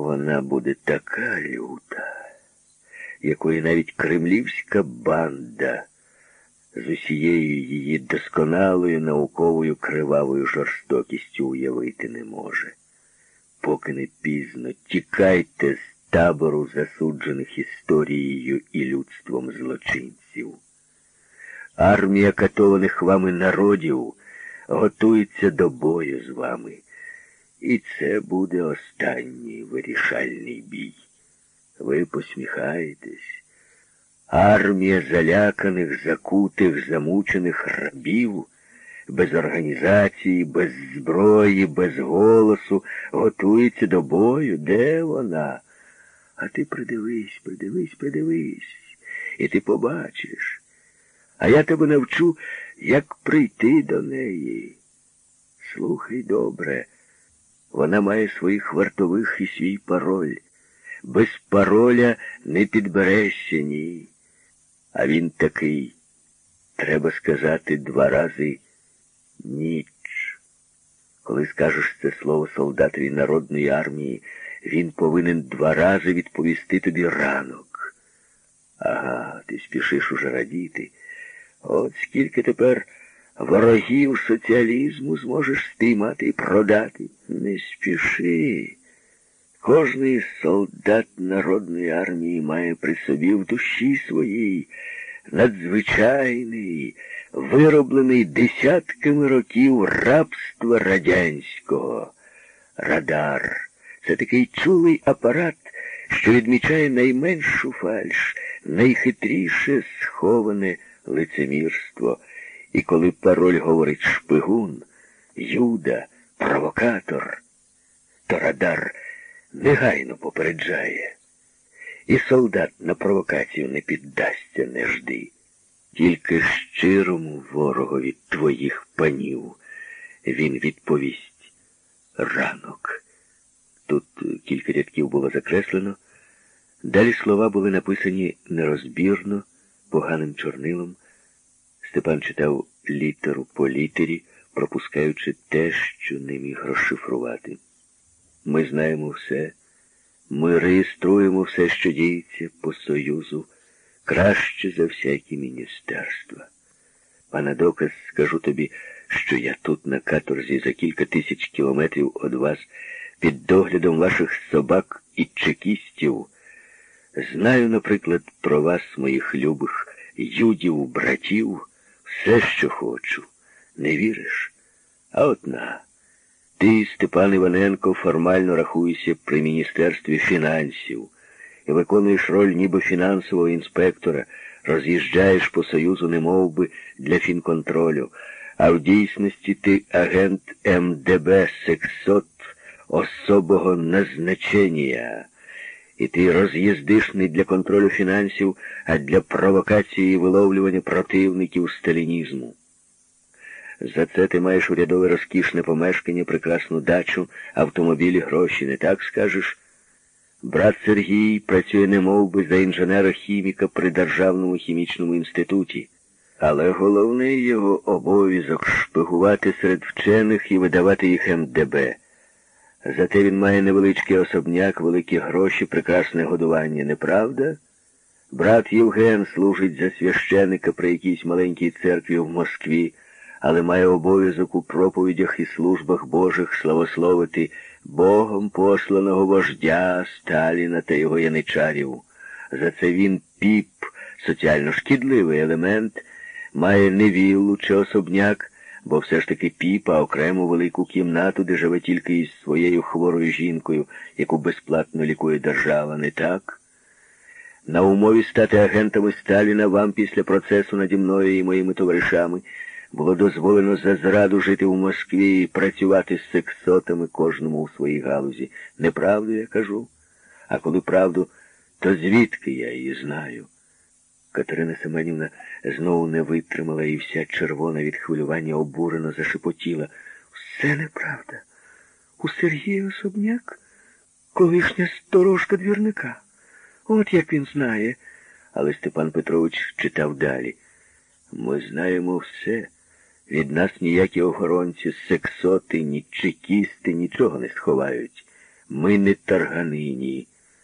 Вона буде така люта, якої навіть кремлівська банда з усією її досконалою науковою кривавою жорстокістю уявити не може. Поки не пізно тікайте з табору засуджених історією і людством злочинців. Армія катованих вами народів готується до бою з вами. І це буде останній вирішальний бій. Ви посміхаєтесь. Армія заляканих, закутих, замучених рабів, без організації, без зброї, без голосу, готується до бою. Де вона? А ти придивись, придивись, придивись, і ти побачиш. А я тебе навчу, як прийти до неї. Слухай добре, вона має своїх вартових і свій пароль. Без пароля не підберешся, ні. А він такий, треба сказати два рази ніч. Коли скажеш це слово солдатові народної армії, він повинен два рази відповісти тобі ранок. Ага, ти спішиш уже радіти. От скільки тепер ворогів соціалізму зможеш спіймати і продати. Не спіши. Кожний солдат народної армії має при собі в душі своїй надзвичайний, вироблений десятками років рабства радянського. Радар. Це такий чулий апарат, що відмічає найменшу фальш, найхитріше сховане лицемірство. І коли пароль говорить шпигун, юда, провокатор, то радар негайно попереджає. І солдат на провокацію не піддасться, не жди. Тільки щирому ворогові твоїх панів він відповість ранок. Тут кілька рядків було закреслено. Далі слова були написані нерозбірно, поганим чорнилом. Степан читав літеру по літері, пропускаючи те, що не міг розшифрувати. Ми знаємо все. Ми реєструємо все, що діється по Союзу, краще за всякі міністерства. А на доказ скажу тобі, що я тут на каторзі за кілька тисяч кілометрів від вас, під доглядом ваших собак і чекістів, знаю, наприклад, про вас, моїх любих юдів, братів, все, що хочу. Не віриш? А от на. Ти, Степан Іваненко, формально рахуєшся при Міністерстві фінансів і виконуєш роль ніби фінансового інспектора, роз'їжджаєш по Союзу немов би, для фінконтролю, а в дійсності ти агент МДБ Сексот особого назначення. І ти роз'їздиш не для контролю фінансів, а для провокації і виловлювання противників сталінізму. За це ти маєш урядове розкішне помешкання, прекрасну дачу, автомобілі, гроші, не так скажеш? Брат Сергій працює немов би за інженера-хіміка при Державному хімічному інституті, але головний його обов'язок шпигувати серед вчених і видавати їх МДБ. Зате він має невеличкий особняк, великі гроші, прекрасне годування, неправда? Брат Євген служить за священика при якійсь маленькій церкві в Москві але має обов'язок у проповідях і службах Божих славословити Богом посланого вождя Сталіна та його яничарів. За це він піп, соціально шкідливий елемент, має не віллу чи особняк, бо все ж таки піпа окрему велику кімнату, де живе тільки із своєю хворою жінкою, яку безплатно лікує держава, не так? На умові стати агентами Сталіна вам після процесу наді мною і моїми товаришами було дозволено за зраду жити в Москві і працювати з сексотами кожному у своїй галузі. Неправду я кажу, а коли правду, то звідки я її знаю? Катерина Семенівна знову не витримала і вся червона від хвилювання обурено зашепотіла. Все неправда. У Сергія особняк колишня сторожка двірника. От як він знає. Але Степан Петрович читав далі. Ми знаємо все. Від нас ніякі охоронці, сексоти, ні чекісти нічого не сховають. Ми не тарганині,